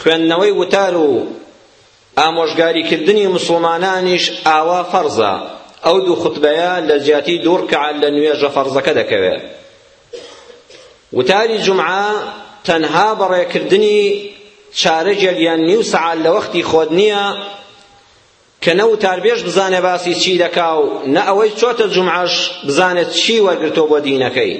خوێندنەوەی وتار و ئامۆژگاریکردنی موسڵمانانیش ئاوا فەرزە، ئەو دوو خوتبەیە لە جیاتی دوو ڕکەعەت لە نوێژە فەرزەکە دەکەوێ. وتاری جومعە تەنها بەڕێکردنی چارەگێل یان نیو سەعات لە وەختی خۆت نییە، کە نە وتاربێژ بزانێ باسی چی دەکا و نە ئەوەی چۆتە جومعەش بزانێت چی وەرگرتووە بۆ دینەکەی.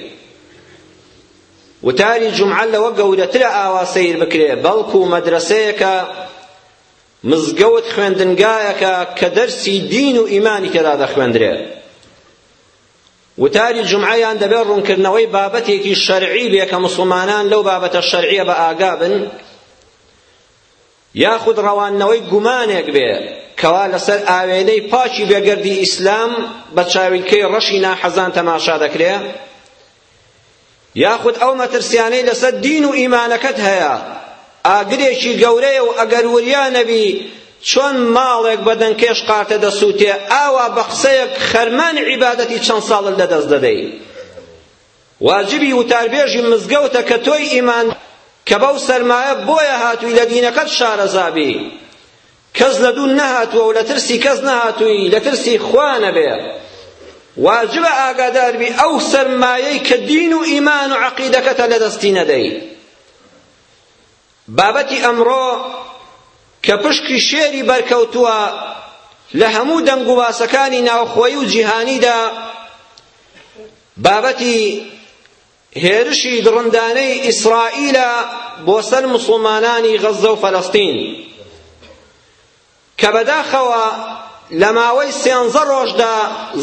وتاری جومعە لەوە گەورەترە ئاوا سەیر بکرێ، بەڵکو مەدرەسەیەکە، مزگەوت خوێندنگایەکە کە دەرسی دین و ئیمانی تێدا دەخوێندرێ. وتاری جومعەیان دەبێت ڕوونکردنەوەی بابەتێکی شەرعی بێ کە موسڵمانان لەو بابەتە شەرعیە بە ئاگا بن یاخود ڕەواندنەوەی گومانێک بێ کەوا لەسەر ئاوێنەی پاکی بێگەردی ئیسلام بە چاویلکەی ڕەشی ناحەزان تەماشا دەکرێ یاخود ئەو مەترسیانەی لەسەر دین و ئیمانەکەت هەیە ئاگرێکی گەورەیە و ئەگەر وریا نەبی چۆن ماڵێک بە دەنکێش قارتە دەسووتێ ئاوا بە قسەیەک خەرمان عیبادەتی چەند ساڵت لەدەست دەدەی واجبی وتاربێژی مزگەوتە کە تۆی ئیمان کە بەو سەرمایە بۆیە هاتووی لە دینەکەت شارەزا بی کەس لە دوون نەهاتووە و لە ترسی کەس نەهاتووی لە ترسی خوا نەبێ واجبە ئاگادار بی ئەو سەرمایەی کە دین و ئیمان و عەقیدەکەتە لە دەستی نەدەی بابەتی ئەمڕۆ کە پشکی شێری بەرکەوتووە لە هەموو دەنگ و باسەکانی ناوخۆیی و جیهانیدا بابەتی هێرشی دڕندانەی ئیسرائیلە بۆ سەر مسوڵمانانی غەززە و فەلەستین کە بەداخەوە لە ماوەی سێنزە رۆژدا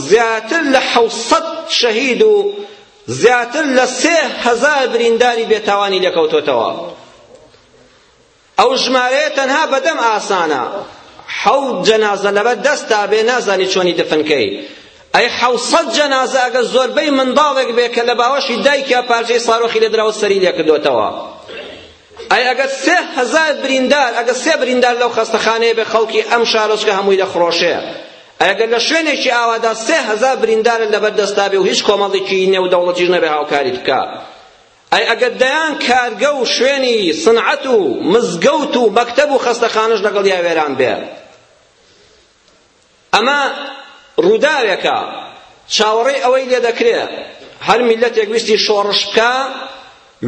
زیاتر لە حەوت سەد شەهید و زیاتر لە سێ هەزار برینداری بێتاوانی لێکەوتۆتەوە ئەو ژمارەیە تەنها بەدەم ئاسانە حەوت جەنازە لەبەر دەستا بێ نازانی چۆنی دفنکەی ئەی حەوسەد جەنازە ئەگە زۆربەی منداڵێک بێ کە لە باوەشی دایکیا پارچەی سارۆخی لێدراوە سەری لێکردۆتەوە ئەی ئەگەر سێ هەزار بریندار ئەگەر سێ بریندار لەو خەستەخانەیە بێ خەڵکی ئەم شارۆچکە هەمووی دەخرۆشێ ئەگەر لە شوێنێکی ئاوادا سێ هەزار بریندارت لەبەر دەستا بێ و هیچ کۆمەڵێکی نێو دەوڵەتیش نەبێ هاوکاریت بکا ئەی ئەگەر دەیان کارگە و شوێنی سنعەت و مزگەوت و مەکتەب و خەستەخانەش لەگەڵ یا وێران بێ ئەمە ڕووداوێکە چاوەڕێی ئەوەی لێ دەکرێ هەر میللەتێک ویستی شۆڕش بکا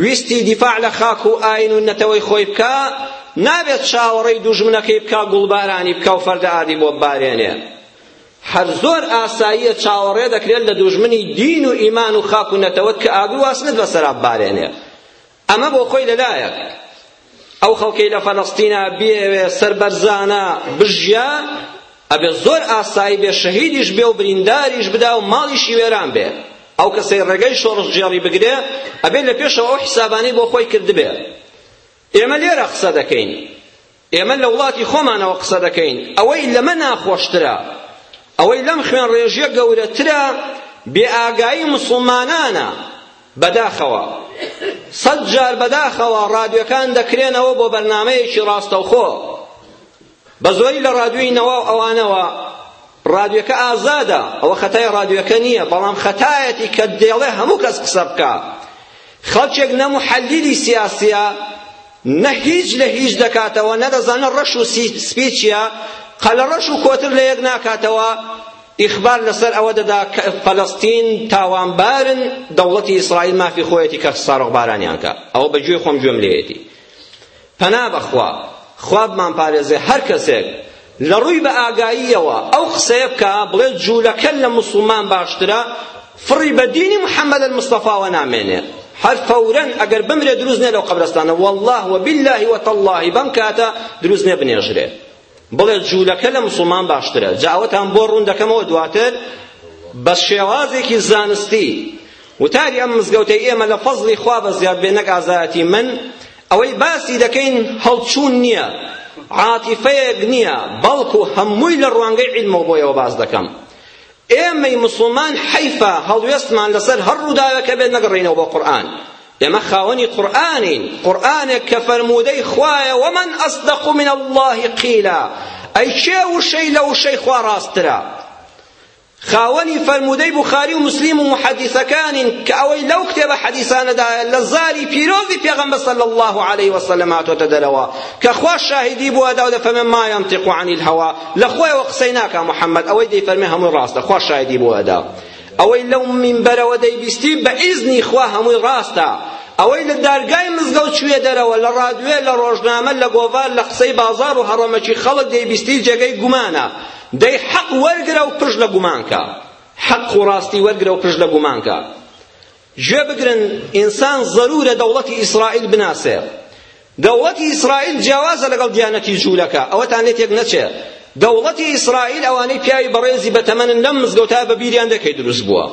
ویستی دیفاع لە خاک و ئاین و نەتەوەی خۆی بکا نابێت چاوەڕێی دوژمنەکەی بکا گوڵبارانی بکا و فەردە ئادی بۆ بارێنێ هەر زۆر ئاساییە چاوەڕێ دەکرێت لە دوژمنی دین و ئیمان و خاک و نەتەوەت کە ئاگر واسنت بەسەرا بارێنێ ئەمە بۆ خۆی لەلایەک ئەو خەڵکەی لە فەلەستینا بیەوێ سەربەرزانە بژیا ئەبێ زۆر ئاسایی بێ شەهیدیش بێ و برینداریش بدا و ماڵیشی وێران بێ ئەو کەسەی ڕێگەی شۆڕش جێڕی بگرێ ئەبێ لە پێشەوە ئەو حسابانەی بۆ خۆی کردبێ ئێمە لێرە قسە دەکەین ئێمە لە وڵاتی خۆمانەوە قسە دەکەین، ئەوەی لەمە ناخۆشترە، ئەوەی لەم خوێنڕێژییە گەورەترە بێئاگایی موسڵمانانە، بەداخەوە سەد جار بەداخەوە ڕادیۆکان دەکرێنەوە بۆ بەرنامەیەکی ڕاستەوخۆ، بە زۆری لە ڕادیۆی نەوا و ئەوانەوە، ڕادیۆکە ئازادە، ئەوە خەتای ڕادیۆکە نییە، بەڵام خەتایەتی کە دەیڵێ هەموو کەس قسە بکا، خەڵکێک نە موحەلیلی سیاسییە، نە هیچ لە هیچ دەکاتەوە نە دەزانن ڕەش و سپی چییە قەلەڕەش و کۆتر لە یەک ناکاتەوە ئیخبار لەسەر ئەوە دەدا کە فەلەستین تاوانبارن دەوڵەتی ئیسرائیل مافی خۆیەتی کە سارۆخ بارانیان کە ئەوە بە گوێ خۆم گوێم لێیەتی پەنا بەخوا خوابمان پارێزێ هەر کەسێک لە ڕووی بە ئاگاییەوە ئەو قسەیە بکا بڵێ جوولەکە لە موسڵمان باشترە فڕی بە دینی محمد المصطفاوە نامێنێ هەر فەورەن ئەگەر بمرێ دروست نیە لەو قەبرستانە والله وبالله وتالله بەم کاتە دروست نیە بنێژرێ بڵێ جوولەکە لە مسلمان باشترە جاوەتان بۆ ڕوون دەکەمەوە دواتر بە شێوازێکی زانستی وتاری ئەم مزگەوتەی ئێمە لە فەزڵی خوا بەزیاد بێ نەک ئازایەتی من ئەوەی باسی دەکەین هەڵچوون نییە عاتیفەیەک نییە بەڵکو هەمووی لە ڕوانگەی عیلمەوە بۆ ئێوە باس دەکەم ئێمەی مسلمان حەیفە هەڵوێستمان لەسەر هەر ڕووداوێکە بێت نەگەڕێینەوە بۆ قورئان ئێمە خاوەنی قورئانین قورئانێک کە فەرموودەی خوایە ومن ئەصدق من الله قیلا ئەی کێ وشەی لە وشەی خوا ڕاستترە خاوەنی فەرموودەی بوخاری و موسلیم و موحەدیثەکانین کە ئەوەی لەو کتێبە حەدیثانەدایە لە زاری پیرۆزی پێغەمبەر صلی اللە علیه وسلم هاتۆتە دەرەوە کە خوا شاهیدی بۆ ئەدا و دەفەرمێ ما ینطق عن الهوی لە خۆیەوە قسەی ناکا محمد ئەوەی دەیفەرمێ هەمووی ڕاستە خوا شاهیدی بۆ ئەدا ئەوەی لەو منبەرەوە دەیبیستی بە ئیزنی خوا هەمووی ڕاستە ئەوەی لە دارگای مزگەوت چوویە دەرەوە لە ڕادوێ لە ڕۆژنامە لە گۆڤار لە قسەی بازار و هەڕەمەکی خەڵک دەیبیستی جێگەی گومانە دەی حەق وەرگرە و پشت لە گومان کە. حەق و ڕاستی وەرگرە و پشت لە گومان کە. گوێ بگرن، ئینسان زەروورە دەوڵەتی ئیسرائیل بناسێ. دەوڵەتی ئیسرائیل جیاوازە لەگەڵ دیانەتی جوولەکە، ئەوەتان لێ تێک نەچێ. دەوڵەتی ئیسرائیل ئەوانەی پیاوی بەڕێزی بەتەمەنن لەم مزگەوتە بە بیریان دەکەی دروست بووە.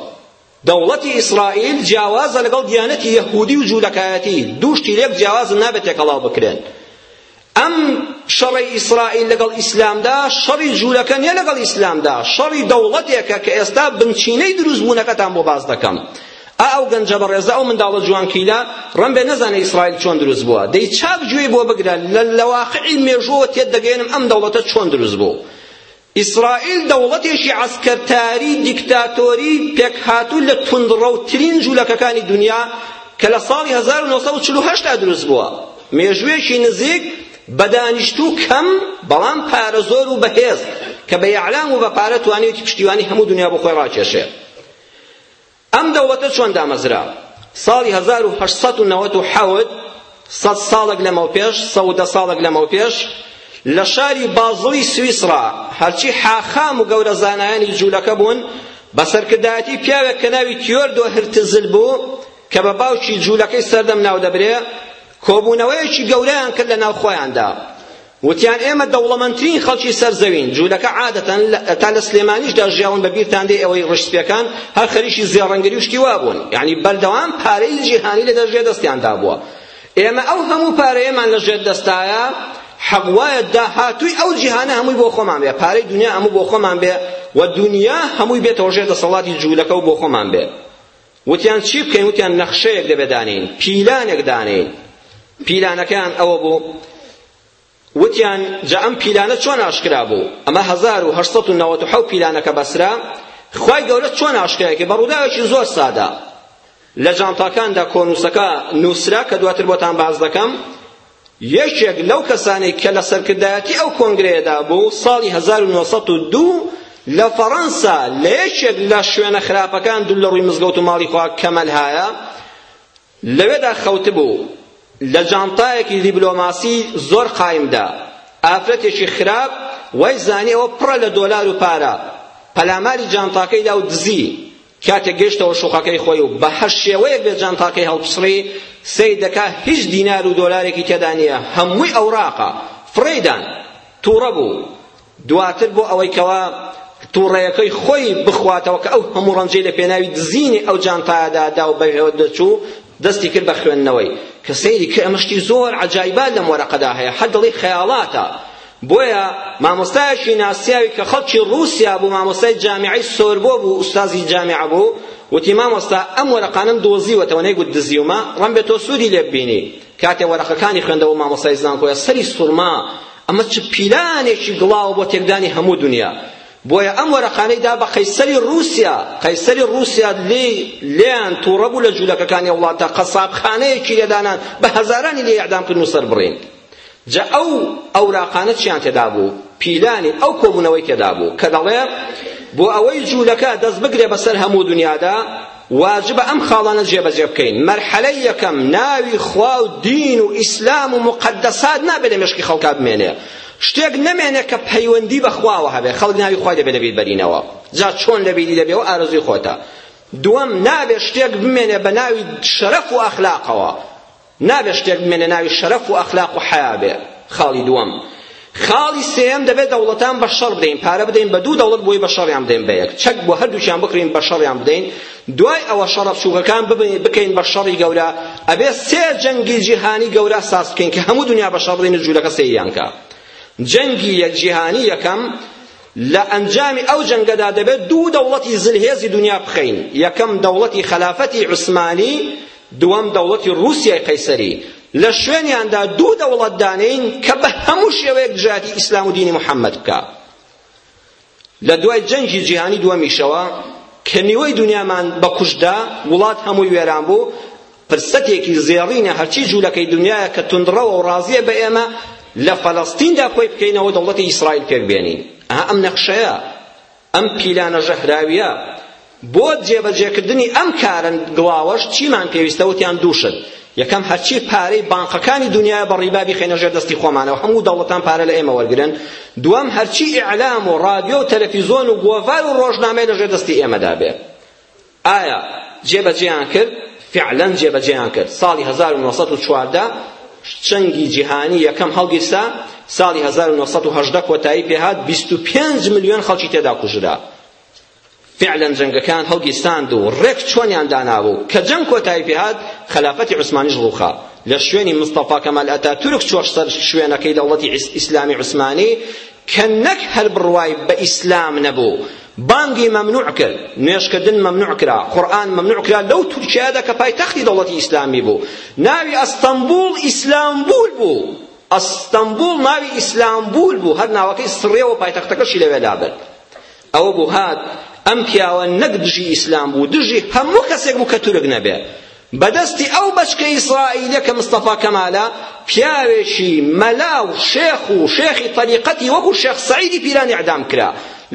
دەوڵەتی ئیسرائیل جیاوازە لەگەڵ دیانەتی یەهوودی و جوولەکایەتی، دوو شتی لێک جیاوازن نابێت تێکەڵاو بکرێن. ئەم شەڕەی ئیسرائیل لەگەڵ ئیسلامدا شەڕی جوولەکە نییە لەگەڵ ئیسلامدا، شەڕی دەوڵەتێکە کە ئێستا بنچینەی دروستبوونەکەتان بۆ باس دەکەم. ئا ئەو گەنجە بەڕێزە ئەو منداڵە جوانکیلە ڕەمبێ نەزانێ ئیسرائیل چۆن دروست بووە دەی چاک گوێی بۆ بگرە لە لە واقعی مێژووەوە تێت دەگەیەنم ئەم دەوڵەتە چۆن دروست بوو ئیسرائیل دەوڵەتێکی عەسکەرتاری دیکتاتۆری پێکهاتوو لە توندڕەوترین جوولەکەکانی دونیا کە لە ساڵی هەزار و نۆ سەد و چل و هەشت دا دروست بووە، مێژوویەکی نزیک بە دانیشتوو کەم بەڵام پارە زۆر و بەهێز کە بە یەعلام و بە پارە توانیویەتی پشتیوانی هەموو دونیا بۆ خۆی ڕاکێشێ. ئەم دەوڵەتە چۆن دامەزرا؟ ساڵی هەزار و هەشت سەد و نەوەد و حەوت، سەد ساڵێک لەمەوپێش، سەد و دە ساڵێک لەمەوپێش، لە شاری بازڵی سویسڕا، هەرچی حاخام و گەورە زانایانی جوولەکە بوون، بە سەرکردایەتی پیاوێک کە ناوی تیۆردۆ هرتزل بوو، کە بە باوکی جوولەکەی سەردەم ناودەبرێ، کۆبوونەوەیەکی گەورەیان کرد لەناو خۆیاندا. وتیان ئێمە دەوڵەمەندترین خەڵکی سەر زەوین جوولەکە عادەتەن تا لە سلێمانیشدا ژیاون بە بیرتان دێ ئەوەی ڕیش سپیەکان هەر خەریکی زێڕەنگری و شتی وا بوون یعنی بەردەوام پارەی جیهانی لە دەژێ دەستیان دابووە ئێمە ئەو هەموو پارەیەمان لە ژێر دەستایە حەق وایە داهاتووی ئەو جیهانە هەمووی بۆ خۆمان بێ پارەی دنیا هەموو بۆ خۆمان بێ و دنیا هەمووی بێتەوە ژێر دەسەڵاتی جوولەکە و بۆ خۆمان بێ وتیان چی بکەین؟ وتیان نەخشەیەک دەبێ دانێین، پیلانێک دانێین. پیلانەکەیان ئەوە بوو، وتیان جا ئەم پیلانە چۆن ئاشکرا بوو؟ ئەمە هەزار و هەشت سەد و نەوەد و حەوت پیلانەکە بەسرا، خوای گەورە چۆن ئاشکرای کرد؟ بە ڕووداوێکی زۆر سادە. لە جانتاکاندا کۆنووسەکە نووسرا کە دواتر بۆتان باس دەکەم، یەکێک لەو کەسانەی کە لە سەرکردایەتی ئەو کۆنگرەیەدا بوو، ساڵی هەزار و نۆ سەد و دوو لە فەڕەنسا لە یەکێک لە شوێنە خراپەکان دوور لە ڕووی مزگەوت و ماڵی خوا کەمەلهایە لەوێدا خەوتبوو، لە جانتایەکی دیبلۆماسی زۆر قایمدا ئافرەتێکی خراپ وای زانی ئەوە پڕە لە دۆلار و پارە، پەلاماری جانتاکەی دا و دزی، کاتێک گەیشتەوە شوقەکەی خۆی و بە هەر شێوەیەک بێت جانتاکەی هەڵپچڕی، سەیر دەکا هیچ دینار و دۆلارێکی تێدا نییە، هەمووی ئەوراقە. فڕێی دان. تووڕە بوو. دواتر بۆ ئەوەی کەوا تووڕەیەکەی خۆی بخواتەوە کە ئەو هەموو ڕەنجەی لە پێناوی دزینی ئەو جانتایەدا دا و بەوێوە دەچوو، دەستی کرد بە خوێندنەوەی کە سەیری کە ئەمە شتی زۆر عەجایبە لەم وەرەقەدا هەیە هەر دەڵێی خەیاڵاتە بۆیە مامۆستایەکی ناسیاوی کە خەڵکی ڕووسیا بوو مامۆستای جامیعەی سۆربۆ بوو ئوستازی جامیعە بوو وتی مامۆستا ئەم وەرەقانەم دۆزیوەتەوە نەیگوت دزیومە ڕەم بێ تۆ سوودی لێ ببینی کاتێ وەرەقەکانی خوێندەوە مامۆستای زانکۆیە سەری سوڕما ئەمە چ پیلانێکی گڵاوە بۆ تێکدانی هەموو دنیا بۆیە ئەم وەرەقانەی دا بە قەیسەری ڕووسیا، قەیسەری ڕووسیا لێی لێیان تووڕە بوو لە جوولەکەکانی ئەو وڵاتە، قەسابخانەیەکی لێ دانان، بە هەزارانی لێ ئێعدام کردن و سەربڕین. جا ئەو ئەوراقانە چیان تێدا بوو؟ پیلانی ئەو کۆبوونەوەی تێدا بوو کە دەڵێ بۆ ئەوەی جوولەکە دەست بگرێ بەسەر هەموو دنیادا، واجبە ئەم خاڵانە جێبەجێ بکەین مەرحەلەی یەکەم ناوی خوا و دین و ئیسلام و مقدسات نابێت لە مێشکی خەڵکا بمێنێ شتێک نەمێنێ کە پەیوەندی بە خواوە هەبێ خەڵک ناوی خوای دەبێت لەبیر بەرینەوە جا چۆن لەبیری دەبێ و ئارەزوی خۆتە دووەم نابێ شتێک بمێنێ بە ناوی شەرەف و ئەخلاقەوە نابێت شتێک بمێنێ ناوی شەرەف و ئەخلاق و حەیا بێ خاڵی دووەم خاڵی سێم دەبێت دەوڵەتان بە شەڕ بدەین پارە بدەین بە دوو دەوڵەت بۆی بە شەڕیان بدەین بە یەک چەک بۆ هەردووکیان بکڕین بە شەڕیان بدەین دوای ئەوە شەڕە بچووکەکان بکەین بە شەڕی گەورە ئەبێ سێ جەنگی جیهانی گەورە ساز بکەین کە هەموو دنیا بە شەڕ بدەین جوولەکە سەیریان کا جەنگی یەک جیهانی یەکەم لە ئەنجامی ئەو جەنگەدا دەبێت دوو دەوڵەتی زلهێزی دنیا بخەین یەکەم دەوڵەتی خەلافەتی عوسمانی دووەم دەوڵەتی ڕووسیای قەیسەری، لە شوێنیاندا دوو دەوڵەت دانێین کە بە هەموو شێوەیەک دژایەتی ئیسلام و دینی محەممەد بکا. لە دوای جەنگی جیهانی دووەمیشەوە کە نیوەی دنیامان بە کوشت دا، وڵات هەمووی وێران بوو، فرسەتێکی زێڕینە هەرچی جوولەکەی دنیایە کە توندڕەوە و ڕازییە بە ئێمە لە فەلەستیندا کۆی بکەینەوە و دەوڵەتی ئیسرائیل پێک بێنین. ئەها ئەم نەخشەیە ئەم پیلانە ژەهراویە بۆ جێبەجێکردنی ئەم کارە گڵاوەش چیمان پێویستە وتیان دوو شت یەکەم هەرچی پارەی بانقەکانی دنیا بە ڕیبا بیخەینە ژێر دەستی خۆمانەوە هەموو دەوڵەتان پارە لە ئێمە وەرگرن دووەم هەرچی ئیعلام و ڕادیۆ و تەلەفیزۆن و گۆڤار و ڕۆژنامەی لە ژێر دەستی ئێمەدا بێ ئایا جێبەجێیان کرد؟ فیعلەن جێبەجێیان کرد. ساڵی هەزار و نۆ سەد و چواردە جەنگی جیهانی یەکەم هەڵگیرسا، ساڵی هەزار و نۆ سەد و هەژدە کۆتایی پێهات، بیست و پێنج ملیۆن خەڵکی تێدا کوژرا. فعلا جەنگەکان هەڵگیرساند و ڕێک چۆنیان دانابوو کە جەنگ کۆتایی پێهات خەلافەتی عوسمانیش ڕووخا لە شوێنی مستەفا کەمال ئەتاتورک چۆش سەر شوێنەکەی دەوڵەتی ئیسلامی عوسمانی کە نەک هەر بڕوای بە ئیسلام نەبوو، بانگی مەمنوع کرد، نوێژکردن مەمنوع کرا، قورئان مەمنوع کرا لەو تورکیایەدا کە پایتەختی دەوڵەتی ئیسلامی بوو. ناوی ئەستەنبوڵ ئیسلامبول بوو. ئەستەنبوڵ ناوی ئیسلامبول بوو، هەر ناوەکەی سڕیەوە و پایتەختەکەشی لەوێدا برد. ئەوە بوو هات ئەم پیاوە نەک دژی ئیسلام بوو دژی هەموو کەسێک بوو کە تورک نەبێ بەدەستی ئەو بەچکە ئیسرائیلە کە مستەفا کەمالە پیاوێکی مەلا و شێخ و شێخی طریقەتی وەکو شێخ سعیدی پیران اعدام کرا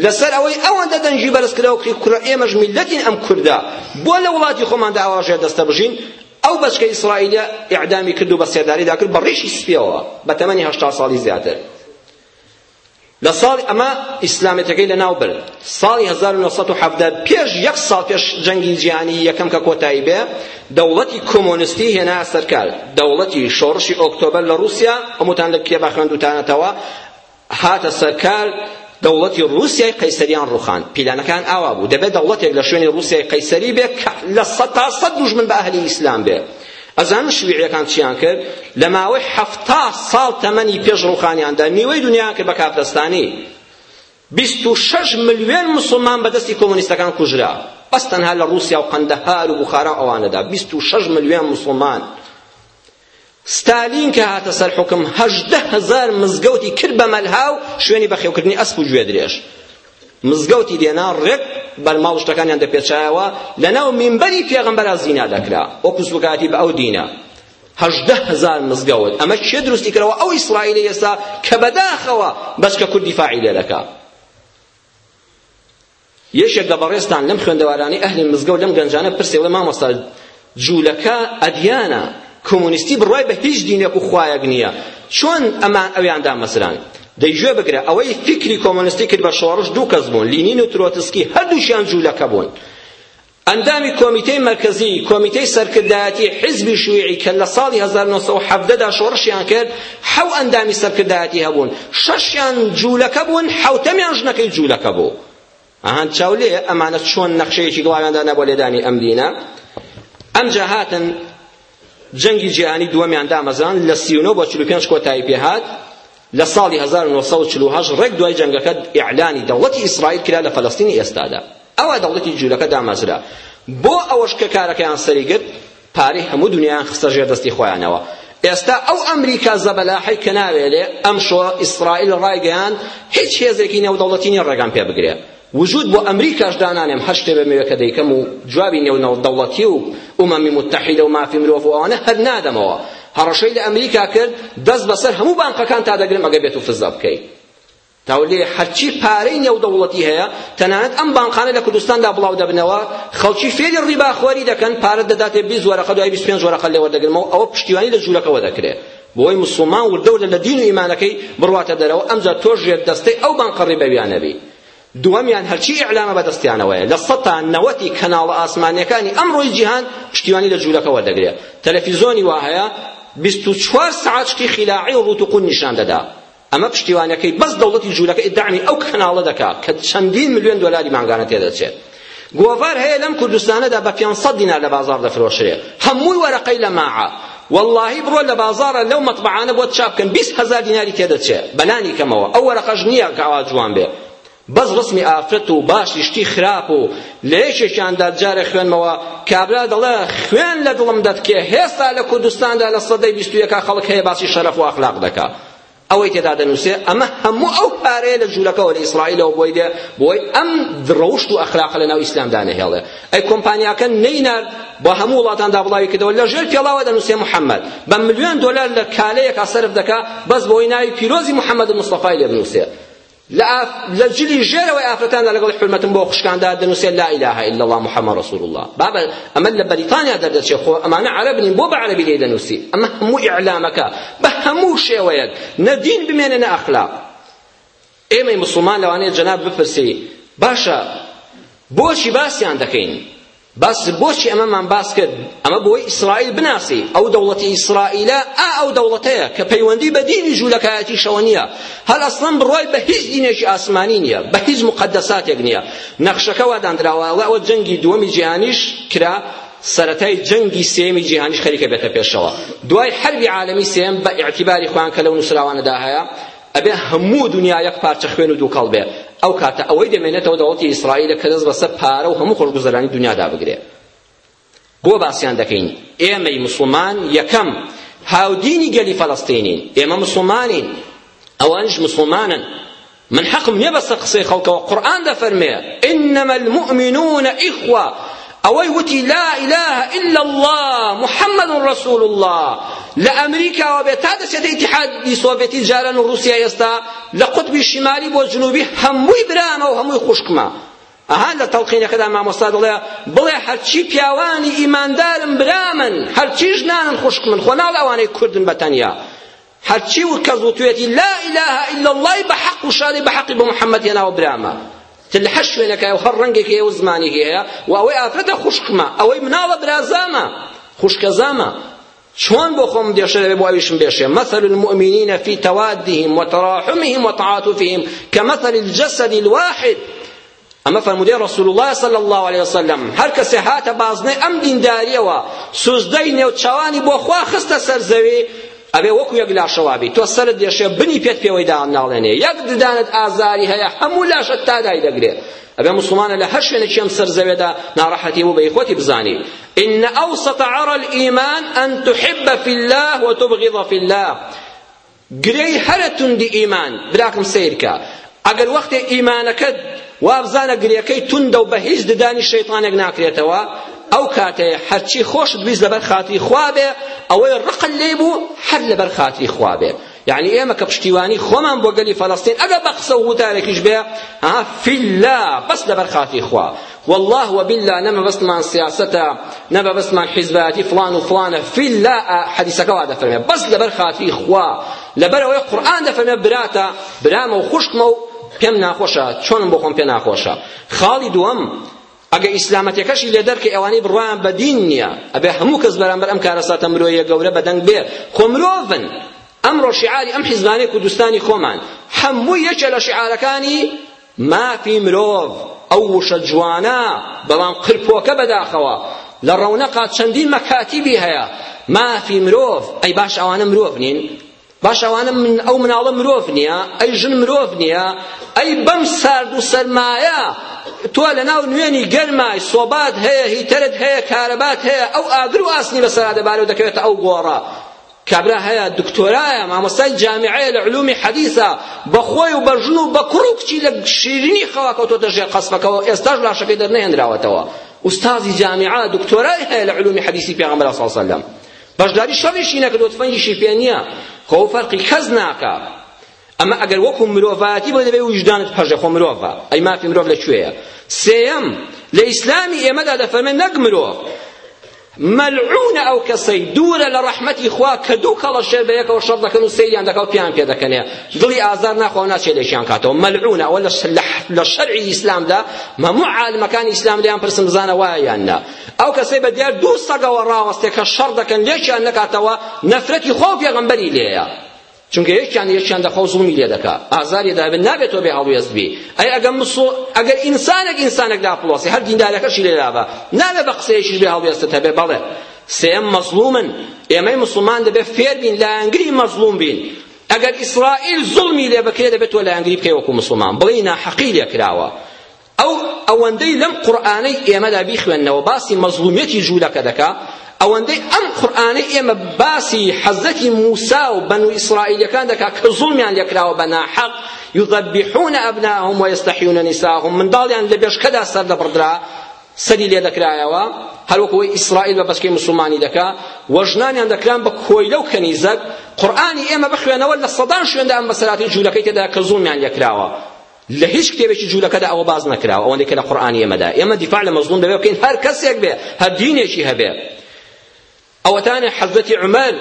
لەسەر ئەوەی ئەوەندە دەنگی بەرز کرا و کورە ئێمەش میلەتین ئەم کوردە بۆ لە وڵاتی خۆماندا ئاوا ژێر دەستە بژین ئەو بەچکە ئیسرائیلە اعدامی کرد و بە سێداریدا کرد بە ڕیشی سپیەوە بە تەمەنی هەشتا ساڵی زیاتر لە ساڵی ئەمە ئیسلامێتەکەی لە ناو برد ساڵی هەزار و نۆ سەد و حەڤدە پێش یەک ساڵ پێش جەنگی جیهانی یەکەم کە کۆتایی بێ دەوڵەتی کۆمۆنستی هێنا سەرکار دەوڵەتی شۆڕشی ئۆکتۆبەر لە ڕووسیا هەمووتان لە کتێبە خوێندوتانەتەوە هاتە سەرکار دەوڵەتی ڕووسیای قەیسەریان ڕوخان پیلانەکان ئاوا بوو دەبێت دەوڵەتێک لە شوێنی ڕووسیای قەیسەری بێ کە لە سەد تا سەد دوژمن بە ئەهلی ئیسلام بێ ئەزانن شیوعیەکان چیان کرد؟ لە ماوەی حەفتا ساڵ تەمەنی پێش ڕوخانیاندا نیوەی دنیایان کرد بە کافرستانی بیست و شەش ملیۆن مسلمان بە دەستی کۆمۆنیستەکان کوژرا بەس تەنها لە ڕوسیا و قەندەهار و بوخارا و ئەوانەدا بیست و شەش ملیۆن مسلمان ستالین کە هاتە سەر حکم هەژدە هەزار مزگەوتی کرد بە مەلها و شوێنی بەخێوکردنی ئەسپ و گوێ درێژ مزگەوتی دێنا ڕێک بەرماڵ شتەکانیان دەپێچایەوە لەناو مینبەری پێغەمبەرا زینا دەکرا وەکو سوکایەتی بە ئەو دینە هەژدە هەزار مزگەوت ئەمە کێ دروستی کردەوە ئەو ئیسرائیلی ئێستا کە بەداخەوە بەس کە کوردی فاعی لێ دەکا یەکێک لە بەڕێزتان لەم خوێندەوارانی ئەهلی مزگەوت لەم گەنجانە پرسێ وڵێ مامۆستا جولەکە ئەدیانە کۆمۆنیستی بڕوای بە هیچ دینێک و خوایەک نییە چۆن ئەمان ئەویان دامەزراند دەی گوێ بگرە ئەوەی فیکری کۆمۆنیستی کرد بە شۆڕش دوو کەس بوون لینین و ترۆتسکی هەردووشیان جولەکە بوون ئەندامی کۆمیتەی مەرکەزی کۆمیتەی سەرکردایەتی حزبی شویعی کە لە ساڵی 1970 دا شۆڕشیان کرد حەو ئەندامی سەرکردایەتی هەبوون شەشیان جوولەکە بوون حەوتەمیان ژنەکەی جوولەکە بوو ئەهان چاو لێیە ئەمانە چۆن نەخشەیەکی گڵاویان دانا بۆ لێدانی ئەم دینە ئەمجا هاتن جەنگی جیهانی دووەمیان دامەزران لە سی و نۆ بۆ چل و پێنج کۆتایی پێهات لە ساڵی 1940 ڕێک دوای جەنگەکە ئیعلانی دەوڵەتی ئیسرائیل کرا لە فەلەستینی ئێستادا ئەوە دەوڵەتی جوولەکە دامەزرا بۆ ئەوەش کە کارەکەیان سەری گرت پارەی هەموو دونیایان خستە ژێر دەستی خۆیانەوە ئێستا ئەو ئەمریکا زەبەلاحەی کە ناوێلێ ئەم شۆ ئیسرائیل ڕایگەیان هیچ هێزێکی نێودەوڵەتی نیە ڕێگان پێ بگرێ وجود بۆ ئەمریکاش دانانێم هەر شتێ بە مێوەکە دەیکەم و جوابی نێونەوە دەوڵەتی و ئومەمی متحیدە و مافی مرۆڤ و ئەوانە هەر نادەمەوە هەڕەشەی لە ئەمریکا کرد دەست بەسەر هەموو بانقەکان تا دەگرم ئەگە بێت و فزا بکەیت تاولێ هەرچی پارەی نێودەوڵەتی هەیە تەنانەت ئەم بانقانە لە کوردستاندا بڵاو دەبنەوە خەڵکی فێری ڕیبا خواری دەکەن پارەت دەداتێ بیست وەرەقە دوای بیست و پێنج وەرەقە لێوەردەگرمەوە ئەوە پشتیوانی لە ژوورەکەوە دەکرێ بۆی مسلمان وردەوردە لە دین و ئیمانەکەی بڕواتە دەرەوە ئەمجا تۆ ژێر دەستەی ئەو بانقە ڕیبەویانە بی دووەمیان هەرچی ئیعلامە بەدەستیانەوەیە لە سەتا نەوەتی کەناڵە ئاسمانیەکانی ئەمڕۆی جیهان پشتیوانی لە جوولەکە وەردەگرێ تەلەفیزۆنی وا هەیە بیست و چوار سەعات شتی خیلاعی و ڕووت و قون نیشان دەدا ئەمە پشتیوانەکەی بەس دەوڵەتی جوولەکەی دەعمی ئەو کەناڵە دەکا کە چەندین ملیۆن دۆلاری مانگانە تێدەچێت گۆڤار هەیە لەم کوردستانەدا بە 500 دینار لە بازار دەفرۆشرێ هەمووی وەرەقەی لە ماعە واللهی بڕۆ لە بازارە لەو مەطبعانە بۆت چاپ بکەن 20 هەزار دیناری تێدەچێ بەلانی کەمەوە ئەو وەرەقەش نییە کە ئاوا جوان بێ بەس ڕسمی ئافرەت و باشی شتی خراپ و لە یەکێکیاندا جارێ خوێنمەوە کابرا دەڵێ خوێن لە دڵم دەتکێ هێستا لە کوردستاندا لە سەدەی بیست و یەکا خەڵک هەیە باسی شەرەف و ئەخلاق دەکا ئەوەی تێدا دەنووسێ ئەمە هەموو ئەو پارەیە لە جوولەکەەوە لە ئیسرائیلەوە بۆی دێ بۆی ئەم ڕەوشت و ئەخلاقە لەناو ئیسلامدا نەهێڵێ ئەی کۆمپانیاکە نەینارد بۆ هەموو وڵاتاندا بڵاوی کردەوە لە ژێر پێڵاوە دەنووسێ محەممەد بە ملیۆن دۆلار لە کالەیەکا سەرف دەکا بەس بۆی ناوی پیرۆزی محەممەد مستەفای لێ بنووسێ لە ئاف لە جلی ژێرەوەی ئافرەتاندا لەگەڵ حورمەتم بۆ خوشکاندا دەنووسێت لا اله الا الله محمد رسول الله بابە ئەمە لە بەریتانیا دەردەچێ خۆ ئەمانە عەرەب نین بۆ بە عەرەبی لێی دەنووسی ئەمە هەموو ئیعلامەکە بە هەموو شێوەیەک نە دین بمێنێ نە ئەخلاق ئێمەی مسلمان لەوانەیە جەناب بپرسی باشە بۆچی باسیان دەکەین بەس بۆچی ئەمەمان باس کرد ئەمە بۆی ئیسرائیل بناسی ئەو دەوڵەتی ئیسرائیلە ئا ئەو دەوڵەتەیە کە پەیوەندی بە دینی جوولەکایەتی شەوە نییە هەل ئەسڵەن بڕوای بە هیچ دینێکی ئاسمانی نییە بە هیچ مقدساتێک نییە نەخشەکە وا دانراوە ئەوە جەنگی دووەمی جیهانیش کرا سەرەتای جەنگی سێمی جیهانیش خەریکە بێتە پێشەوە دوای حربی عالمی سێم بە ئیعتیباری خۆیان کە لەو نووسراوانەدا هەیە ئەبێ هەموو دونیا یەک پارچە خوێن و دووکەڵ بێ ئەو کاتە ئەوەی دەمێنێتەوە دەوڵەتی ئیسرائیلە کە دەست بەسەر پارە و هەموو خۆشگوزەرانی دونیادا بگرێ بۆ باسیان دەکەین ئێمەی مسلمان یەکەم هاودینی گەلی فەلەستینین ئێمە مسلمانین ئەوانش مسلمانن من حەقم نییە بەسەر قسەی خەڵکەوە قورئان دەفەرمێ ئینەمە المؤمنون ئیخوا ئەوەی وتی لا اله الا اللە محمد رسول اللە لە ئەمریکاوە بێت تا دەچێتە ئیتیحادی سۆڤێتی جاران و رووسیای ئێستا لە قوتبی شیمالی بۆ جنوبی هەمووی برامە و هەمووی خوشکمە ئەها لە تەڵقینەکەدا مامۆستا دەڵێ بڵێ هەرچی پیاوانی ئیماندارم برامن هەرچی ژنانن خوشکمن خۆ ناڵێ ئەوانەی کوردن بە تەنیا هەرچی کەس وتوێتی لا اله الا اللە بە حەق و شانەی بە حەقی بە محەممەد هێناوە برامە تر لە هەر شوێنەکەی و هەر ڕەنگێک هەیە و زمانێکی هەیە و ئەوەی ئافرەتە خوشکمە ئەوەی مناڵە برازامە خوشکەزامە چۆن بۆ خۆم دێشە لەبێ بۆ ئەویشم بێشێ مثل المؤمنین فی توادهم وتراحمهم وتعاطفهم کمثل الجسد الواحد ئەمە فەرموودەی ڕەسول اللە صلی اللە علیە وسلم هەر کەسێ هاتە بازنەی ئەم دینداریەوە سوزدەی نێو چاوانی بۆ خوا خستە سەر زەوی ئەبێ وەکو یەک لاشەوابی تۆ سەرت دێشێ بنی پێت پێوەی دا ناڵێنێ یەک ددانت ئازاری هەیە هەموو لاشت تا دای دەگرێ ئەبێ مسلمانە لە هەر شوێنێکی ئەم سەر زەوێدا ناڕەحەتی بوو بە خۆتی بزانی إن أوسط عرى الإيمان أن تحب في الله وتبغض في الله گرێی هەرە توندی ئیمان براکم سەیرکە ئەگەر وەختێ ئیمانەکەت وابزانە گرێکەی توندە و بە هیچ ددانی شەیتانێک ناکرێتەوە ئەو کاتەیە هەرچی خۆشت بیست لەبەر خاتری خوا بێ ئەوەی ڕقل لێی بوو هەر لەبەر خاتری خوا بێ یعنی ئێمە کە پشتیوانی خۆمان بۆ گەلی فەلەستین ئەگە بە قسە و وتارێکیش بێ ها فیلا بەس لەبەر خاتری خوا واللە و باللە نە مەبەستمان سیاسەتە نە مەبەستمان حیزبایەتی فڵان و فڵانە فی اللە حەدیسەکە وا دەفەرمێ بەس لەبەر خاتری خوا لەبەر ئەوەی قورئان دەفەرمێ براتە برامە و خوشکمە و پێم ناخۆشە چۆنم بۆ خۆم پێ ناخۆشە خاڵی دووەم ئەگە ئیسلامەتەکەشی لێ دەرکە ئەوانەی بڕوایان بە دین نییە ئەبێ هەموو کەس بەرامبەر ئەم کارەساتە مرۆیە گەورە بەدەنگ بێ خۆ مرۆڤن ئەمڕۆ شعاری ئەم حیزبانەی کوردستانی خۆمان هەموو یەکێ لە شعارەکانی مافی مرۆڤ ئەو وشە جوانە بەڵام قرپۆکە بەداخەوە لە ڕەونەقا چەندین مەکاتیبی هەیە مافی مرۆڤ ئەی باش ئەوانە مرۆڤ نین باش ئەوانە من ئەو مناڵە مرۆڤ نییە ئەی ژن مرۆڤ نییە ئەی بەم سارد و سەرمایە تۆ لەناو نوێنی گەرمای سۆبات هەیە هیتەرت هەیە کارەبات هەیە ئەو ئاگر و ئاسنی بەسەرا دەبارە و دەکەوێتە ئەو گۆڕە کابرا هەیە دکتۆرایە مامۆستای جامیعەیە لە علومی حەدیثە بە خۆی و بە ژن و بە کوڕ و کچی لە شیرینی خەوا کەوتۆتە ژێر قەسفەکەەوە ئێستاش لاشەکەی دەرنەهێنراوەتەوە ئوستازی جامیعە دکتۆرای هەیە لە علومی حەدیثی پێغەمبەر صلی الله علیه وسلم بەشداری شەڕیشی نەکردو تفەنگیشی پێ نییە خۆ فەرقی کەس ناکا ئەمە ئەگەر وەکو مرۆڤایەتی بۆ دەبێ وجدانت قەژە خۆ مرۆڤە ئەی مافی مرۆڤ لە کوێیە سێەم لە ئیسلامی ئێمەدا دەفەرمێ نەک مرۆڤ مەلعونە ئەو کەسەی دوورە لە ڕەحمەتی خوا کە دوو کەڵە شێر بە یەکەوە شەڕ دەکەن و سەیریان دەکە و پیان پێ دەکەنێ دڵی ئازار ناخوا ناچێ لێکیان کاتەوە مەلعونە ئەوە لە شەرعی ئیسلامدا هەموو عالمەکانی ئیسلام لێیان پرسم بزانە وایە یان نا ئەو کەسەی بە دیار دوو سەگەوە ڕاوەستێ کە شەڕ دەکەن لێکیان نەکاتەوە نەفرەتی خوا و پێغەمبەری لێیە چونکە یەکیان یەکیان دەخوا و زوڵمی لێ دەکا ئازاری لێ دابێت نابێت تۆ بێ هەڵوێست بی ئەی ئەگەر مسڵ ئەگەر ئینسانێک ئینسانێک داپڵۆسی هەر دیندارەکەشی لێ دابا نابێت بە قسەیەکیش بێ هەڵوێستت هەبێ بەڵێ سێم مەزڵومن ئێمەی مسلمان دەبێت فێر بین لایەنگری مەزڵوم بین ئەگەر ئیسرائیل زوڵمی لێ بکرێت دەبێت تۆ لایەنگری بکەی وەکو مسلمان بڵێی ناحەقی لێ کراوە ئەو ئەوەندەی لەم قورئانەی ئێمەدا بیخوێننەوە باسی مەزڵومیەتی جوولەکە دەکا ئەوەندەی ئەم قورئانەی ئێمە باسی حەزەتی موسا و بەنو ئیسرائیلەکان دەکا کە زوڵمیان لێکراوە بە ناحەق یذبحون ئەبناهم ویستحیون نساهم منداڵیان لە بێشکەدا سەردەبڕدرا سەری لێ دەکرایەوە هەروەکەوەی ئیسرائیل بە بەسکەی مسلمانی دەکا و ژنانیان دەکران بە کۆیلە و کەنیزەک قورئانی ئێمە بخوێنەوە لە سەدان شوێندا ئەم بەسەراتی جوولەکەی تێدا کە زوڵمیان لێکراوە لە هیچ کتێبێکی جوولەکەدا ئەوە باس نەکراوە ئەوەندەی کە لە قورئانی ئێمەدا ئێمە دیفاع لە مەزلوم دەبێ بکەین هەر کەسێک بێ هەر دینێکی هەبێ ئەوەتانە حەزەتی عومەر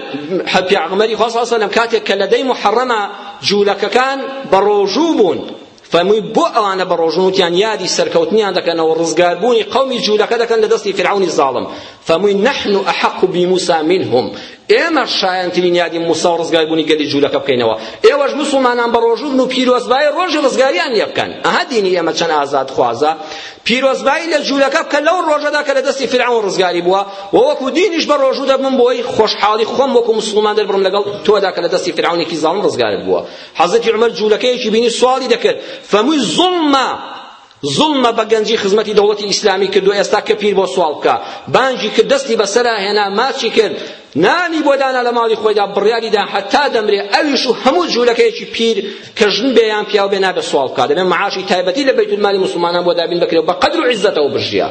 پیاغمەری خوا صلی الله کاتێک کە لە دەی محەڕەمە جوولەکەکان بە ڕۆژوو بوون فەرمووی بۆ ئەوانە بە ڕۆژنوتیان یادی سەرکەوتنیان دەکەنەوە ڕزگاربوونی قەومی جوولەکە دەکەن لە دەستی فرعونی زاڵم فەرمووی نحن ئەحەق بی موسا منهم ئێمەش شایەنترین یادی موسا و ڕزگار بوونی گەلی جوولەکە بکەینەوە ئێوەش موسڵمانان بەڕۆژوو بن و پیرۆزبایی ڕۆژی ڕزگاریان لێ بکەن ئەها دینی ئێمە چەند ئازادخوازە پیرۆزبایی لە جوولەکە بکە لەو ڕۆژەدا کە لە دەستی فیرعەون ڕزگاری بووە و وەکو دینیش بەڕۆژوو دەبم بۆی خۆشحاڵی خۆم وەکو موسڵمان دەربڕم لەگەڵ تۆدا کە لە دەستی فیرعەونێکی زاڵم ڕزگارت بووە حەزرەتی عومەر جوولەکەیەکی بینی سواڵی دەکرد فەمووی زوڵمە زوڵمە بە گەنجی خزمەتی دەوڵەتی ئیسلامی کرد و ئێستا کە پیر بۆ سواڵ بکە بانگی کرد دەستی بەسەرا هێنا ماچی کرد نانی بۆ دانا لە ماڵی خۆیدا بڕیاری دا هەتا دەمرێ ئەویش و هەموو جوولەکەیەکی پیر کە ژن بێ یان پیاو بێ نابێ سواڵ بکات دەبێ معاشی تایبەتی لە بەیتولمالی موسڵمانان بۆ دابین بکرێ و بە قەدر و عیزەتەوە بژیا